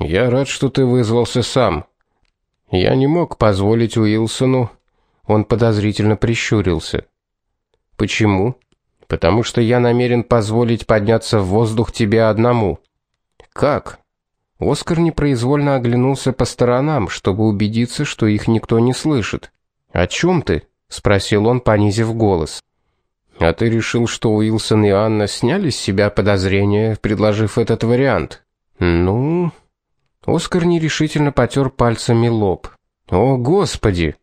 Я рад, что ты вызвался сам. Я не мог позволить Уилсону. Он подозрительно прищурился. Почему? Потому что я намерен позволить подняться в воздух тебе одному. Как? Оскар непроизвольно оглянулся по сторонам, чтобы убедиться, что их никто не слышит. "О чем ты?" спросил он, понизив голос. "А ты решил, что Уилсон и Анна сняли с себя подозрения, предложив этот вариант?" "Ну?" Оскар нерешительно потер пальцами лоб. "О, господи!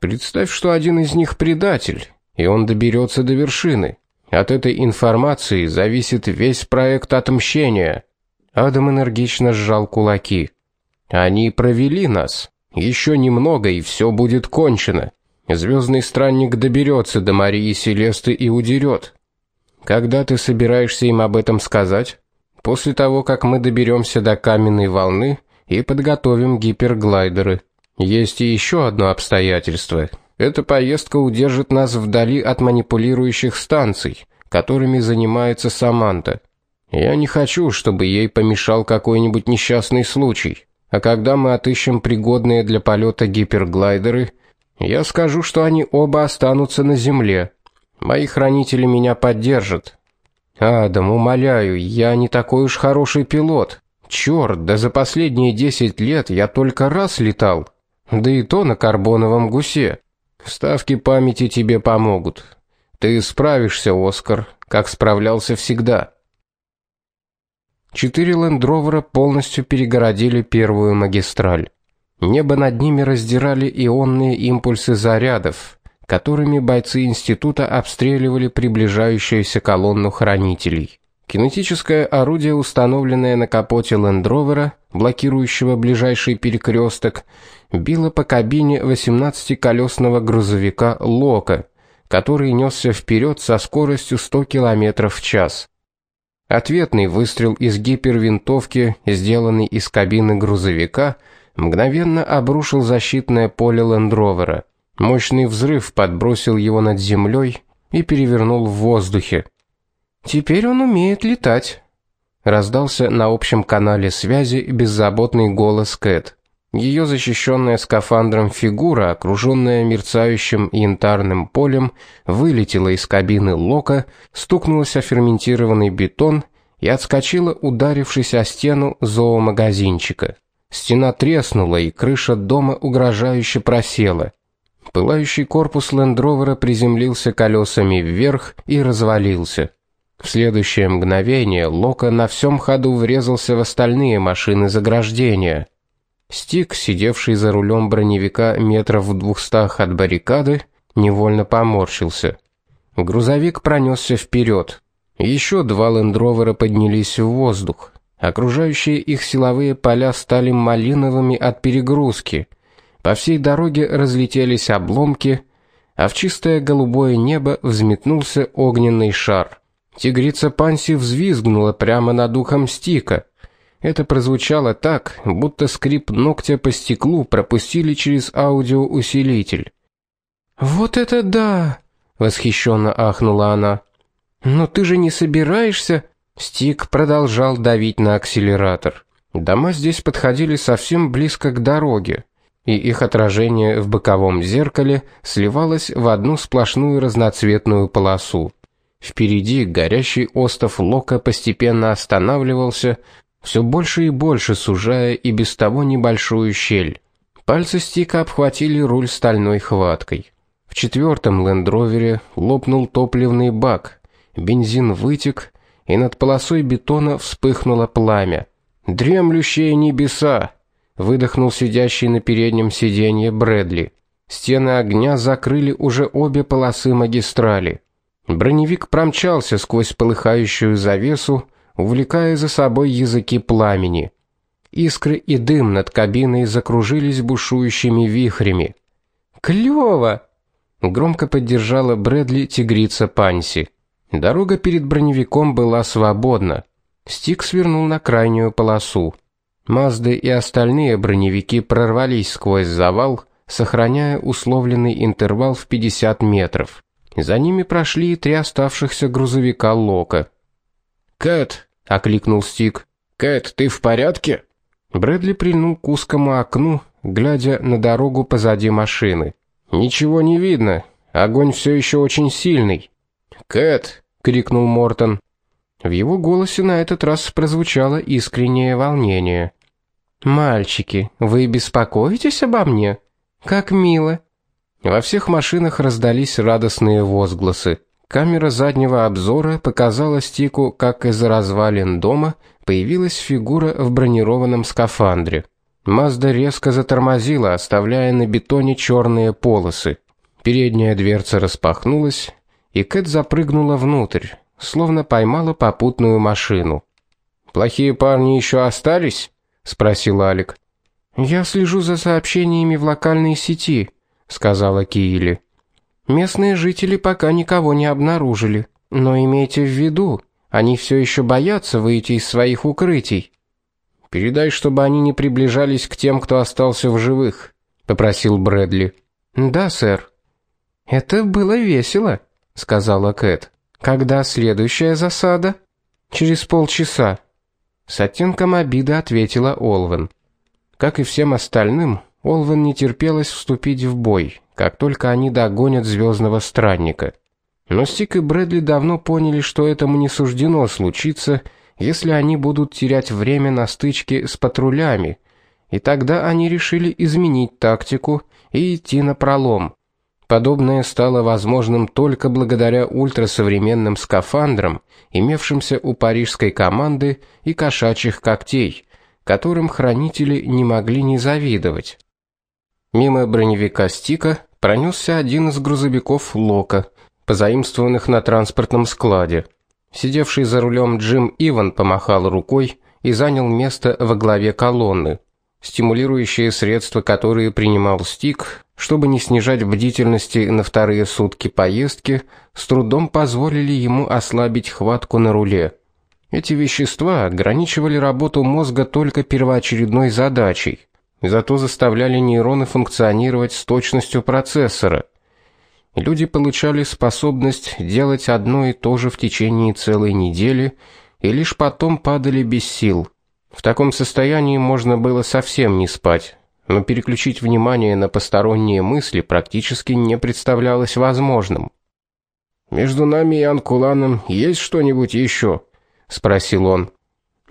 Представь, что один из них предатель, и он доберется до вершины. От этой информации зависит весь проект отмщения." Адам энергично сжал кулаки. Они провели нас. Еще немного и все будет кончено. Звездный странник доберется до Марии Селесты и удерет. Когда ты собираешься им об этом сказать? После того, как мы доберемся до каменной волны и подготовим гиперглайдеры. Есть и еще одно обстоятельство. Эта поездка удержит нас вдали от манипулирующих станций, которыми занимается Саманта. Я не хочу, чтобы ей помешал какой-нибудь несчастный случай. А когда мы отыщем пригодные для полета гиперглайдеры, я скажу, что они оба останутся на земле. Мои хранители меня поддержат. Адам, умоляю, я не такой уж хороший пилот. Черт, да за последние десять лет я только раз летал. Да и то на карбоновом гусе. Ставки памяти тебе помогут. Ты справишься, Оскар, как справлялся всегда. Четыре лендровера полностью перегородили первую магистраль. Небо над ними раздирали ионные импульсы зарядов, которыми бойцы института обстреливали приближающуюся колонну хранителей. Кинетическое орудие, установленное на капоте лендровера, блокирующего ближайший перекресток, било по кабине 18-колесного грузовика Лока, который несся вперед со скоростью 100 км в час. Ответный выстрел из гипервинтовки, сделанный из кабины грузовика, мгновенно обрушил защитное поле Лендровера. Мощный взрыв подбросил его над землей и перевернул в воздухе. Теперь он умеет летать, раздался на общем канале связи беззаботный голос Кэт. Ее защищенная скафандром фигура, окруженная мерцающим янтарным полем, вылетела из кабины Лока, стукнулась о ферментированный бетон и отскочила, ударившись о стену зоомагазинчика. Стена треснула, и крыша дома угрожающе просела. Пылающий корпус лендровера приземлился колесами вверх и развалился. В следующее мгновение Лока на всем ходу врезался в остальные машины заграждения. Стик, сидевший за рулем броневика метров в двухстах от баррикады, невольно поморщился. Грузовик пронесся вперед. Еще два лендровера поднялись в воздух. Окружающие их силовые поля стали малиновыми от перегрузки. По всей дороге разлетелись обломки, а в чистое голубое небо взметнулся огненный шар. Тигрица Панси взвизгнула прямо над ухом Стика. Это прозвучало так, будто скрип ногтя по стеклу пропустили через аудиоусилитель. Вот это да, восхищенно ахнула она. Но ты же не собираешься? Стик продолжал давить на акселератор. Дома здесь подходили совсем близко к дороге, и их отражение в боковом зеркале сливалось в одну сплошную разноцветную полосу. Впереди горящий остов Лока постепенно останавливался, все больше и больше сужая и без того небольшую щель. Пальцы Стика обхватили руль стальной хваткой. В четвертом лендровере лопнул топливный бак. Бензин вытек, и над полосой бетона вспыхнуло пламя. Дремлющие небеса, выдохнул сидящий на переднем сиденье Брэдли. Стены огня закрыли уже обе полосы магистрали. Броневик промчался сквозь полыхающую завесу, увлекая за собой языки пламени. Искры и дым над кабиной закружились бушующими вихрями. Клёво, громко поддержала Брэдли тигрица Панси. Дорога перед броневиком была свободна. Стик свернул на крайнюю полосу. Мазды и остальные броневики прорвались сквозь завал, сохраняя условленный интервал в 50 метров. За ними прошли и три оставшихся грузовика Лока. "Кэт", окликнул Стик. "Кэт, ты в порядке?" Брэдли прильнул к узкому окну, глядя на дорогу позади машины. Ничего не видно. Огонь все еще очень сильный. "Кэт!" крикнул Мортон. В его голосе на этот раз прозвучало искреннее волнение. Мальчики, вы беспокоитесь обо мне? Как мило. Во всех машинах раздались радостные возгласы. Камера заднего обзора показала Стику, как из развалин дома появилась фигура в бронированном скафандре. Мазда резко затормозила, оставляя на бетоне черные полосы. Передняя дверца распахнулась, и Кэт запрыгнула внутрь, словно поймала попутную машину. Плохие парни еще остались? спросил Алик. Я слежу за сообщениями в локальной сети, сказала Киили. Местные жители пока никого не обнаружили, но имейте в виду, они все еще боятся выйти из своих укрытий. Передай, чтобы они не приближались к тем, кто остался в живых, попросил Брэдли. Да, сэр. Это было весело, сказала Кэт. Когда следующая засада? Через полчаса. С оттенком обиды ответила Олвен. Как и всем остальным, Олвен не терпелось вступить в бой, как только они догонят звездного странника. Но Стик и Брэдли давно поняли, что этому не суждено случиться, если они будут терять время на стычке с патрулями. И тогда они решили изменить тактику и идти на пролом. Подобное стало возможным только благодаря ультрасовременным скафандрам, имевшимся у парижской команды и кошачьих когтей, которым хранители не могли не завидовать. Мимо броневика Стика пронесся один из грузовиков Лока, позаимствованных на транспортном складе. Сидевший за рулем Джим Иван помахал рукой и занял место во главе колонны. Стимулирующие средства, которые принимал Стик, чтобы не снижать бдительности на вторые сутки поездки, с трудом позволили ему ослабить хватку на руле. Эти вещества ограничивали работу мозга только первоочередной задачей, зато заставляли нейроны функционировать с точностью процессора. Люди получали способность делать одно и то же в течение целой недели и лишь потом падали без сил. В таком состоянии можно было совсем не спать, но переключить внимание на посторонние мысли практически не представлялось возможным. Между нами и Анкуланом есть что-нибудь еще? спросил он.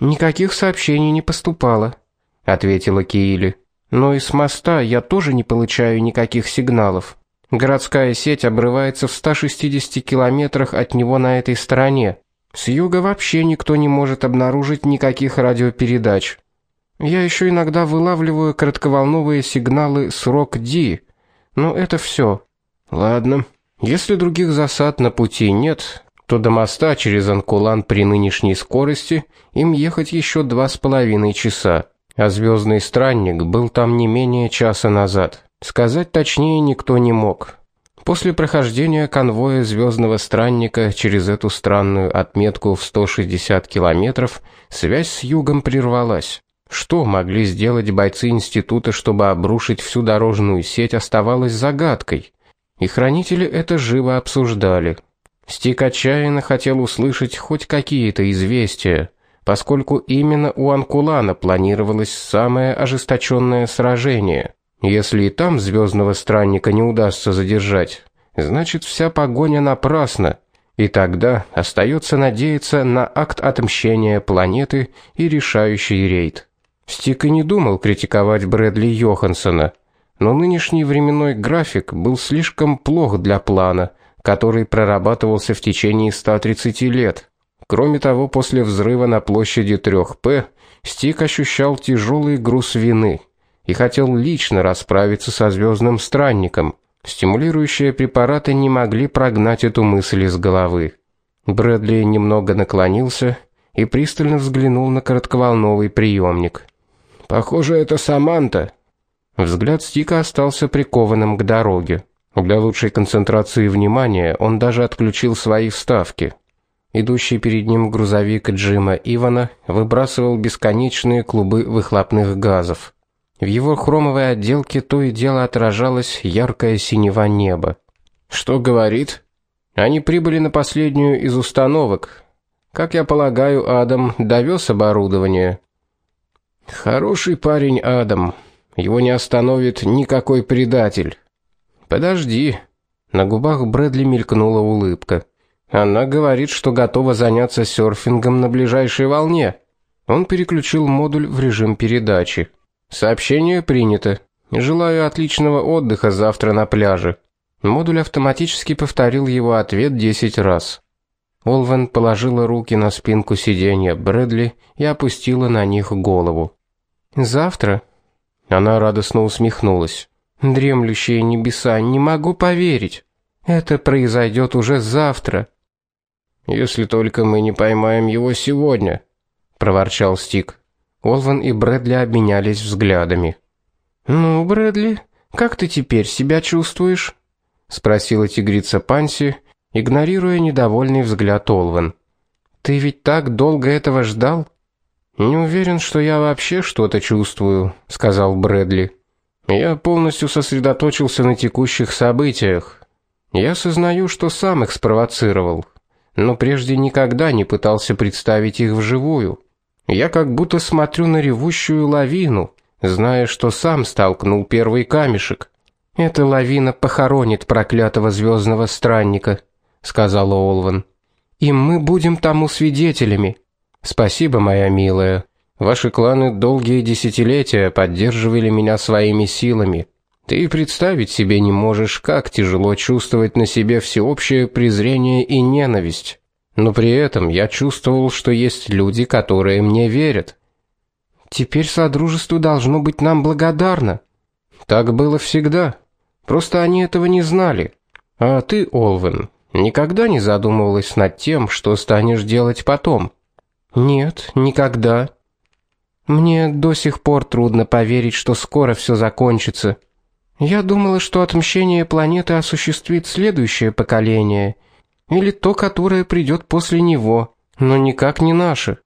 Никаких сообщений не поступало, ответила Киили. Но и с моста я тоже не получаю никаких сигналов. Городская сеть обрывается в 160 километрах от него на этой стороне. С юга вообще никто не может обнаружить никаких радиопередач. Я еще иногда вылавливаю коротковолновые сигналы с Рок-Ди, но это все. Ладно. Если других засад на пути нет, то до моста через Анкулан при нынешней скорости им ехать еще два с половиной часа, а звездный странник был там не менее часа назад. Сказать точнее никто не мог. После прохождения конвоя звездного странника через эту странную отметку в 160 километров связь с югом прервалась. Что могли сделать бойцы института, чтобы обрушить всю дорожную сеть, оставалось загадкой. И хранители это живо обсуждали. Стик отчаянно хотел услышать хоть какие-то известия, поскольку именно у Анкулана планировалось самое ожесточенное сражение. Если и там звездного странника не удастся задержать, значит вся погоня напрасна, и тогда остается надеяться на акт отмщения планеты и решающий рейд. Стик и не думал критиковать Брэдли Йохансона, но нынешний временной график был слишком плох для плана, который прорабатывался в течение 130 лет. Кроме того, после взрыва на площади 3П Стик ощущал тяжелый груз вины – и хотел лично расправиться со звездным странником. Стимулирующие препараты не могли прогнать эту мысль из головы. Брэдли немного наклонился и пристально взглянул на коротковолновый приемник. Похоже, это Саманта. Взгляд Стика остался прикованным к дороге. Для лучшей концентрации внимания он даже отключил свои вставки. Идущий перед ним грузовик Джима Ивана выбрасывал бесконечные клубы выхлопных газов. В его хромовой отделке то и дело отражалось яркое синева неба. Что говорит? Они прибыли на последнюю из установок. Как я полагаю, Адам довез оборудование. Хороший парень Адам. Его не остановит никакой предатель. Подожди. На губах Брэдли мелькнула улыбка. Она говорит, что готова заняться серфингом на ближайшей волне. Он переключил модуль в режим передачи. Сообщение принято. Желаю отличного отдыха завтра на пляже. Модуль автоматически повторил его ответ 10 раз. Олвен положила руки на спинку сиденья Брэдли и опустила на них голову. Завтра она радостно усмехнулась. Дремлющие небеса, не могу поверить. Это произойдет уже завтра. Если только мы не поймаем его сегодня, проворчал Стик. Олвен и Брэдли обменялись взглядами. Ну, Брэдли, как ты теперь себя чувствуешь? спросила тигрица Панси, игнорируя недовольный взгляд Олвен. Ты ведь так долго этого ждал? Не уверен, что я вообще что-то чувствую, сказал Брэдли. Я полностью сосредоточился на текущих событиях. Я сознаю, что сам их спровоцировал, но прежде никогда не пытался представить их вживую. Я как будто смотрю на ревущую лавину, зная, что сам столкнул первый камешек. Эта лавина похоронит проклятого звездного странника, сказала Олван. И мы будем тому свидетелями. Спасибо, моя милая. Ваши кланы долгие десятилетия поддерживали меня своими силами. Ты представить себе не можешь, как тяжело чувствовать на себе всеобщее презрение и ненависть. Но при этом я чувствовал, что есть люди, которые мне верят. Теперь содружество должно быть нам благодарно. Так было всегда. Просто они этого не знали. А ты, Олвен, никогда не задумывалась над тем, что станешь делать потом? Нет, никогда. Мне до сих пор трудно поверить, что скоро все закончится. Я думала, что отмщение планеты осуществит следующее поколение или то, которое придет после него, но никак не наше.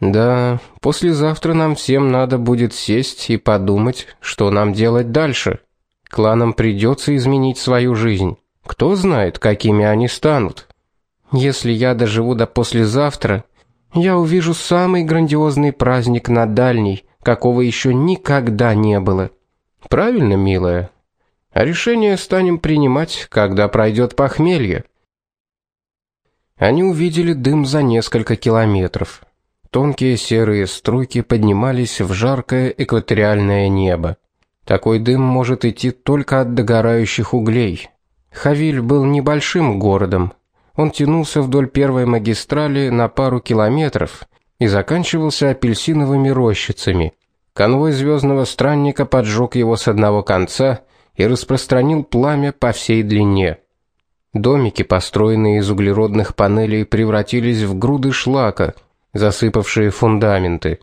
Да, послезавтра нам всем надо будет сесть и подумать, что нам делать дальше. Кланам придется изменить свою жизнь. Кто знает, какими они станут. Если я доживу до послезавтра, я увижу самый грандиозный праздник на дальней, какого еще никогда не было. Правильно, милая. А решение станем принимать, когда пройдет похмелье. Они увидели дым за несколько километров. Тонкие серые струйки поднимались в жаркое экваториальное небо. Такой дым может идти только от догорающих углей. Хавиль был небольшим городом, он тянулся вдоль первой магистрали на пару километров и заканчивался апельсиновыми рощицами. Конвой звездного странника поджег его с одного конца и распространил пламя по всей длине. Домики, построенные из углеродных панелей, превратились в груды шлака, засыпавшие фундаменты.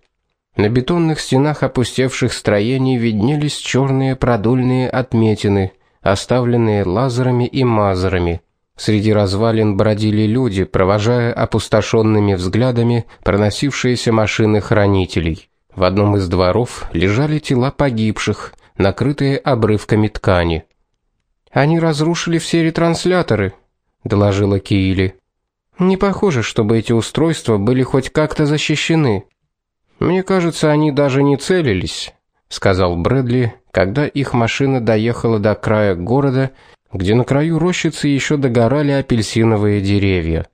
На бетонных стенах опустевших строений виднелись черные продольные отметины, оставленные лазерами и мазерами. Среди развалин бродили люди, провожая опустошенными взглядами проносившиеся машины хранителей. В одном из дворов лежали тела погибших, накрытые обрывками ткани. Они разрушили все ретрансляторы, доложила Киили. Не похоже, чтобы эти устройства были хоть как-то защищены. Мне кажется, они даже не целились, сказал Брэдли, когда их машина доехала до края города где на краю рощицы еще догорали апельсиновые деревья.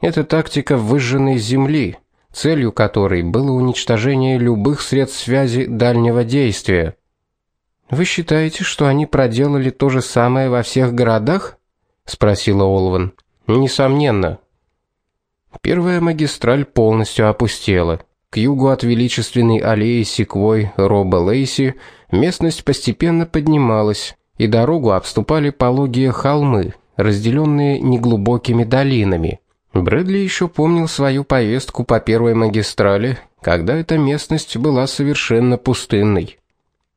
Это тактика выжженной земли, целью которой было уничтожение любых средств связи дальнего действия. Вы считаете, что они проделали то же самое во всех городах? спросила Олван. Несомненно. Первая магистраль полностью опустела. К югу от величественной аллеи секвой Роба Лейси местность постепенно поднималась, и дорогу обступали пологие холмы, разделенные неглубокими долинами. Брэдли еще помнил свою поездку по первой магистрали, когда эта местность была совершенно пустынной.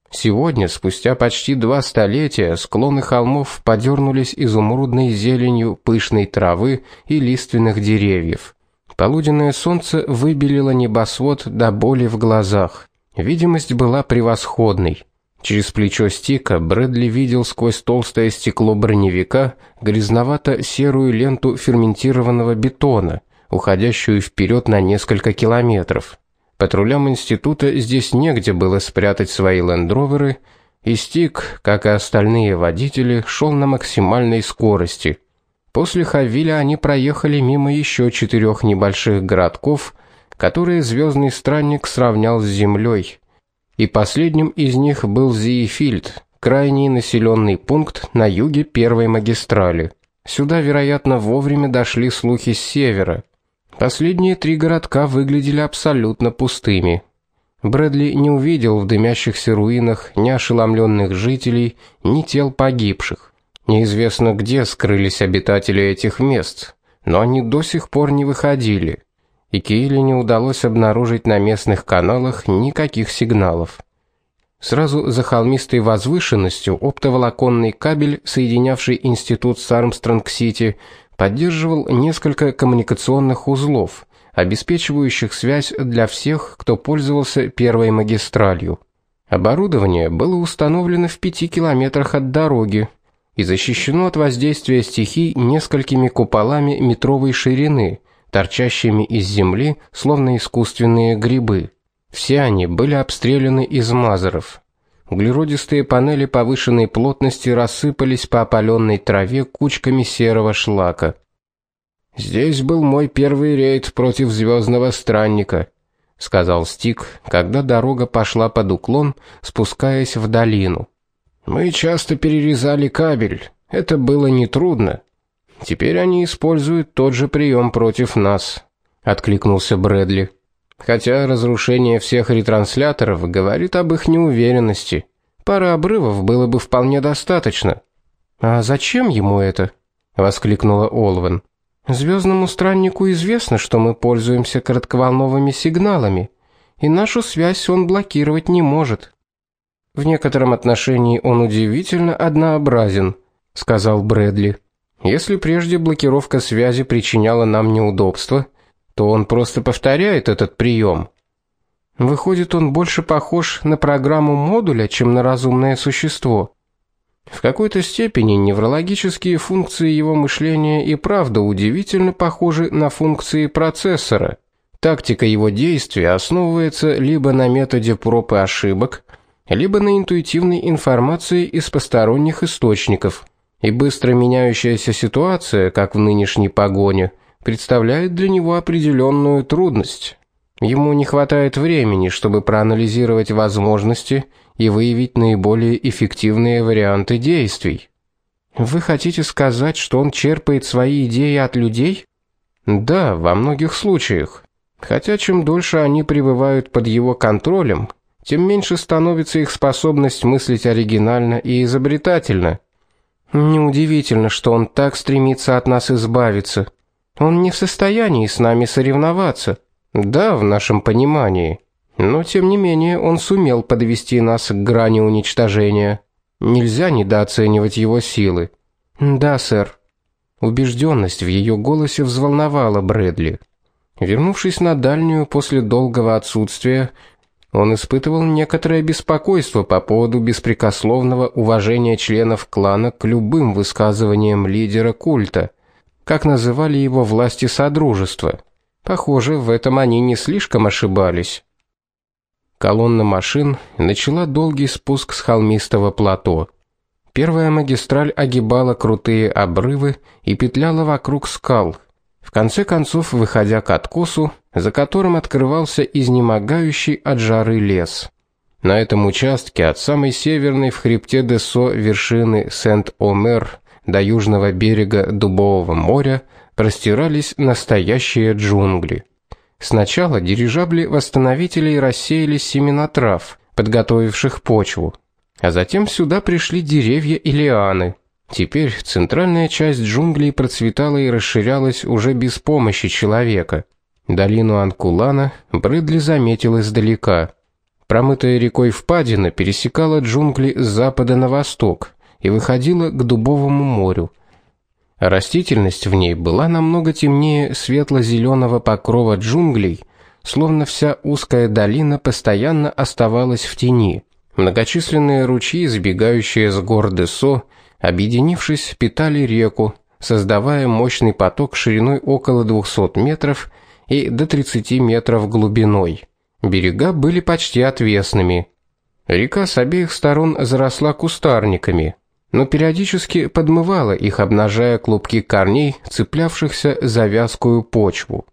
Сегодня, спустя почти два столетия, склоны холмов подернулись изумрудной зеленью пышной травы и лиственных деревьев. Полуденное солнце выбелило небосвод до боли в глазах. Видимость была превосходной. Через плечо Стика Брэдли видел сквозь толстое стекло броневика грязновато-серую ленту ферментированного бетона, уходящую вперед на несколько километров. Патрулям института здесь негде было спрятать свои лендроверы, и Стик, как и остальные водители, шел на максимальной скорости. После Хавиля они проехали мимо еще четырех небольших городков, которые звездный странник сравнял с землей. И последним из них был Зиефильд, крайний населенный пункт на юге первой магистрали. Сюда, вероятно, вовремя дошли слухи с севера. Последние три городка выглядели абсолютно пустыми. Брэдли не увидел в дымящихся руинах ни ошеломленных жителей, ни тел погибших. Неизвестно, где скрылись обитатели этих мест, но они до сих пор не выходили. И Кейли не удалось обнаружить на местных каналах никаких сигналов. Сразу за холмистой возвышенностью оптоволоконный кабель, соединявший институт с Армстронг-Сити, поддерживал несколько коммуникационных узлов, обеспечивающих связь для всех, кто пользовался первой магистралью. Оборудование было установлено в пяти километрах от дороги и защищено от воздействия стихий несколькими куполами метровой ширины, торчащими из земли, словно искусственные грибы. Все они были обстреляны из мазеров. Углеродистые панели повышенной плотности рассыпались по опаленной траве кучками серого шлака. Здесь был мой первый рейд против звездного странника, сказал Стик, когда дорога пошла под уклон, спускаясь в долину. Мы часто перерезали кабель. Это было не трудно. Теперь они используют тот же прием против нас, откликнулся Брэдли. Хотя разрушение всех ретрансляторов говорит об их неуверенности. Пара обрывов было бы вполне достаточно. А зачем ему это? воскликнула Олвен. Звездному страннику известно, что мы пользуемся коротковолновыми сигналами, и нашу связь он блокировать не может. В некотором отношении он удивительно однообразен, сказал Брэдли. Если прежде блокировка связи причиняла нам неудобства, то он просто повторяет этот прием. Выходит, он больше похож на программу модуля, чем на разумное существо. В какой-то степени неврологические функции его мышления и правда удивительно похожи на функции процессора. Тактика его действий основывается либо на методе проб и ошибок, либо на интуитивной информации из посторонних источников. И быстро меняющаяся ситуация, как в нынешней погоне – представляет для него определенную трудность. Ему не хватает времени, чтобы проанализировать возможности и выявить наиболее эффективные варианты действий. Вы хотите сказать, что он черпает свои идеи от людей? Да, во многих случаях. Хотя чем дольше они пребывают под его контролем, тем меньше становится их способность мыслить оригинально и изобретательно. Неудивительно, что он так стремится от нас избавиться. Он не в состоянии с нами соревноваться. Да, в нашем понимании. Но тем не менее он сумел подвести нас к грани уничтожения. Нельзя недооценивать его силы. Да, сэр. Убежденность в ее голосе взволновала Брэдли. Вернувшись на дальнюю после долгого отсутствия, он испытывал некоторое беспокойство по поводу беспрекословного уважения членов клана к любым высказываниям лидера культа как называли его власти содружества. Похоже, в этом они не слишком ошибались. Колонна машин начала долгий спуск с холмистого плато. Первая магистраль огибала крутые обрывы и петляла вокруг скал. В конце концов, выходя к откосу, за которым открывался изнемогающий от жары лес. На этом участке от самой северной в хребте Десо вершины Сент-Омер до южного берега Дубового моря простирались настоящие джунгли. Сначала дирижабли-восстановители рассеяли семена трав, подготовивших почву, а затем сюда пришли деревья и лианы. Теперь центральная часть джунглей процветала и расширялась уже без помощи человека. Долину Анкулана Брыдли заметил издалека. Промытая рекой впадина пересекала джунгли с запада на восток, и выходила к Дубовому морю. Растительность в ней была намного темнее светло зеленого покрова джунглей, словно вся узкая долина постоянно оставалась в тени. Многочисленные ручьи, сбегающие с гор Десо, объединившись, питали реку, создавая мощный поток шириной около 200 метров и до 30 метров глубиной. Берега были почти отвесными. Река с обеих сторон заросла кустарниками, но периодически подмывала их, обнажая клубки корней, цеплявшихся за вязкую почву.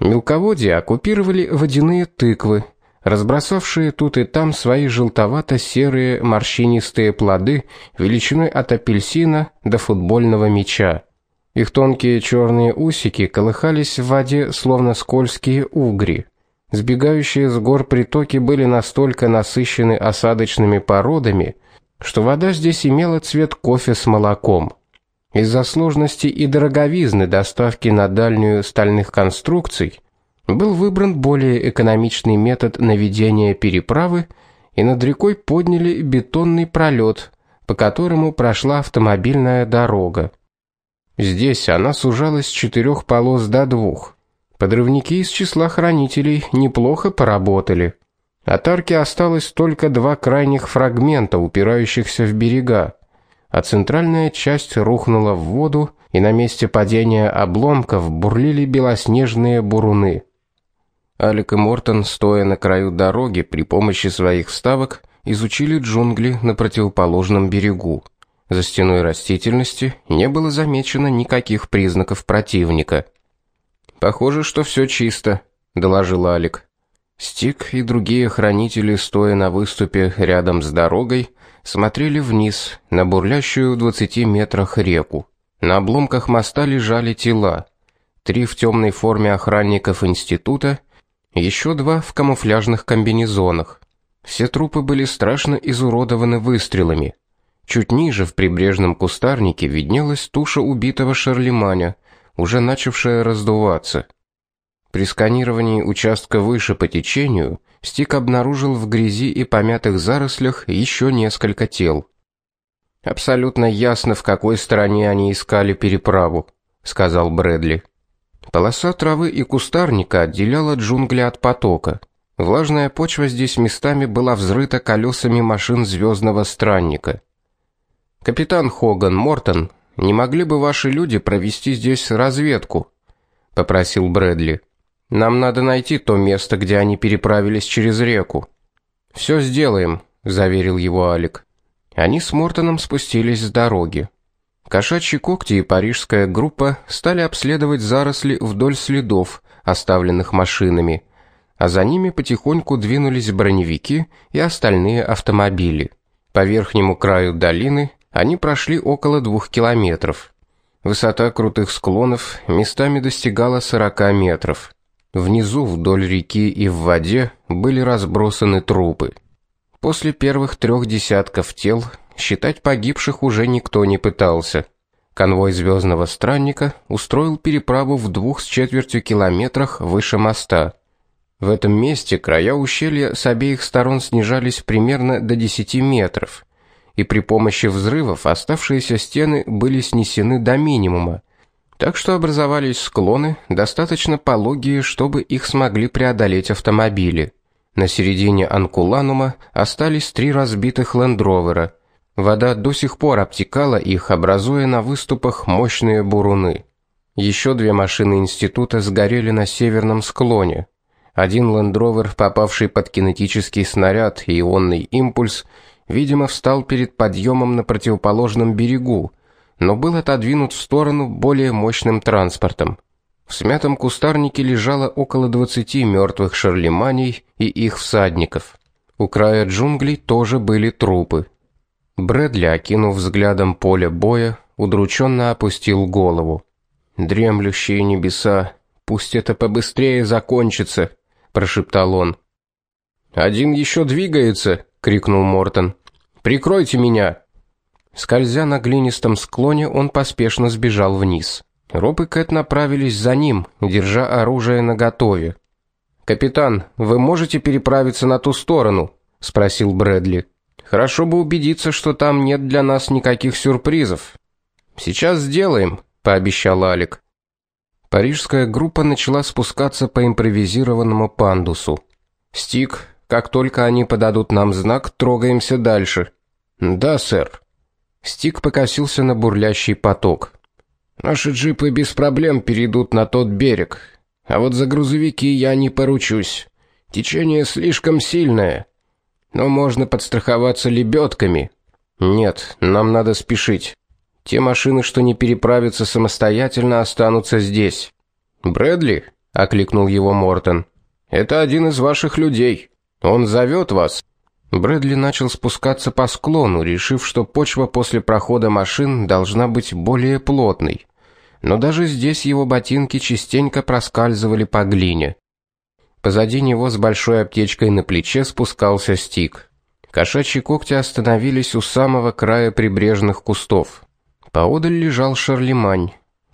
Мелководье оккупировали водяные тыквы, разбросавшие тут и там свои желтовато-серые морщинистые плоды величиной от апельсина до футбольного мяча. Их тонкие черные усики колыхались в воде, словно скользкие угри. Сбегающие с гор притоки были настолько насыщены осадочными породами, что вода здесь имела цвет кофе с молоком. Из-за сложности и дороговизны доставки на дальнюю стальных конструкций был выбран более экономичный метод наведения переправы, и над рекой подняли бетонный пролет, по которому прошла автомобильная дорога. Здесь она сужалась с четырех полос до двух. Подрывники из числа хранителей неплохо поработали. От арки осталось только два крайних фрагмента, упирающихся в берега, а центральная часть рухнула в воду, и на месте падения обломков бурлили белоснежные буруны. Алик и Мортон, стоя на краю дороги, при помощи своих вставок изучили джунгли на противоположном берегу. За стеной растительности не было замечено никаких признаков противника. Похоже, что все чисто, доложил Алик. Стик и другие хранители, стоя на выступе рядом с дорогой, смотрели вниз на бурлящую в 20 метрах реку. На обломках моста лежали тела: три в темной форме охранников института еще два в камуфляжных комбинезонах. Все трупы были страшно изуродованы выстрелами. Чуть ниже в прибрежном кустарнике виднелась туша убитого Шарлеманя, уже начавшая раздуваться. При сканировании участка выше по течению Стик обнаружил в грязи и помятых зарослях еще несколько тел. Абсолютно ясно, в какой стороне они искали переправу, сказал Брэдли. Полоса травы и кустарника отделяла джунгли от потока. Влажная почва здесь местами была взрыта колесами машин звездного странника. Капитан Хоган Мортон, не могли бы ваши люди провести здесь разведку? попросил Брэдли. Нам надо найти то место, где они переправились через реку. Все сделаем, заверил его Алик. Они с Мортоном спустились с дороги. Кошачьи когти и парижская группа стали обследовать заросли вдоль следов, оставленных машинами, а за ними потихоньку двинулись броневики и остальные автомобили. По верхнему краю долины они прошли около двух километров. Высота крутых склонов местами достигала 40 метров. Внизу вдоль реки и в воде были разбросаны трупы. После первых трех десятков тел считать погибших уже никто не пытался. Конвой звездного странника устроил переправу в двух с четвертью километрах выше моста. В этом месте края ущелья с обеих сторон снижались примерно до 10 метров, и при помощи взрывов оставшиеся стены были снесены до минимума, так что образовались склоны, достаточно пологие, чтобы их смогли преодолеть автомобили. На середине Анкуланума остались три разбитых лендровера – Вода до сих пор обтекала их, образуя на выступах мощные буруны. Еще две машины института сгорели на северном склоне. Один лендровер, попавший под кинетический снаряд и ионный импульс, видимо, встал перед подъемом на противоположном берегу, но был отодвинут в сторону более мощным транспортом. В смятом кустарнике лежало около 20 мертвых шарлеманей и их всадников. У края джунглей тоже были трупы. Брэдли, окинув взглядом поле боя, удрученно опустил голову. Дремлющие небеса, пусть это побыстрее закончится, прошептал он. Один еще двигается, крикнул Мортон. Прикройте меня. Скользя на глинистом склоне, он поспешно сбежал вниз. Роб и Кэт направились за ним, держа оружие наготове. "Капитан, вы можете переправиться на ту сторону?" спросил Брэдли. Хорошо бы убедиться, что там нет для нас никаких сюрпризов. Сейчас сделаем, пообещал Алик. Парижская группа начала спускаться по импровизированному пандусу. Стик, как только они подадут нам знак, трогаемся дальше. Да, сэр. Стик покосился на бурлящий поток. Наши джипы без проблем перейдут на тот берег. А вот за грузовики я не поручусь. Течение слишком сильное. Но можно подстраховаться лебедками. Нет, нам надо спешить. Те машины, что не переправятся самостоятельно, останутся здесь. Брэдли, окликнул его Мортон. Это один из ваших людей. Он зовет вас. Брэдли начал спускаться по склону, решив, что почва после прохода машин должна быть более плотной. Но даже здесь его ботинки частенько проскальзывали по глине. Позади него с большой аптечкой на плече спускался Стик. Кошачьи когти остановились у самого края прибрежных кустов. Поодаль лежал Шарлемань.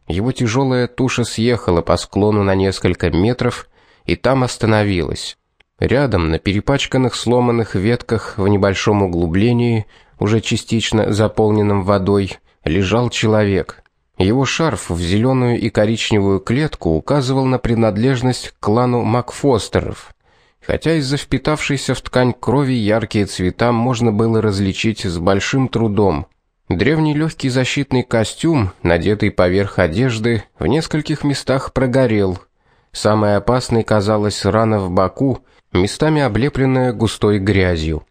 Его тяжелая туша съехала по склону на несколько метров и там остановилась. Рядом на перепачканных сломанных ветках в небольшом углублении, уже частично заполненном водой, лежал человек. Его шарф в зеленую и коричневую клетку указывал на принадлежность к клану Макфостеров. Хотя из-за впитавшейся в ткань крови яркие цвета можно было различить с большим трудом. Древний легкий защитный костюм, надетый поверх одежды, в нескольких местах прогорел. Самой опасной казалась рана в боку, местами облепленная густой грязью.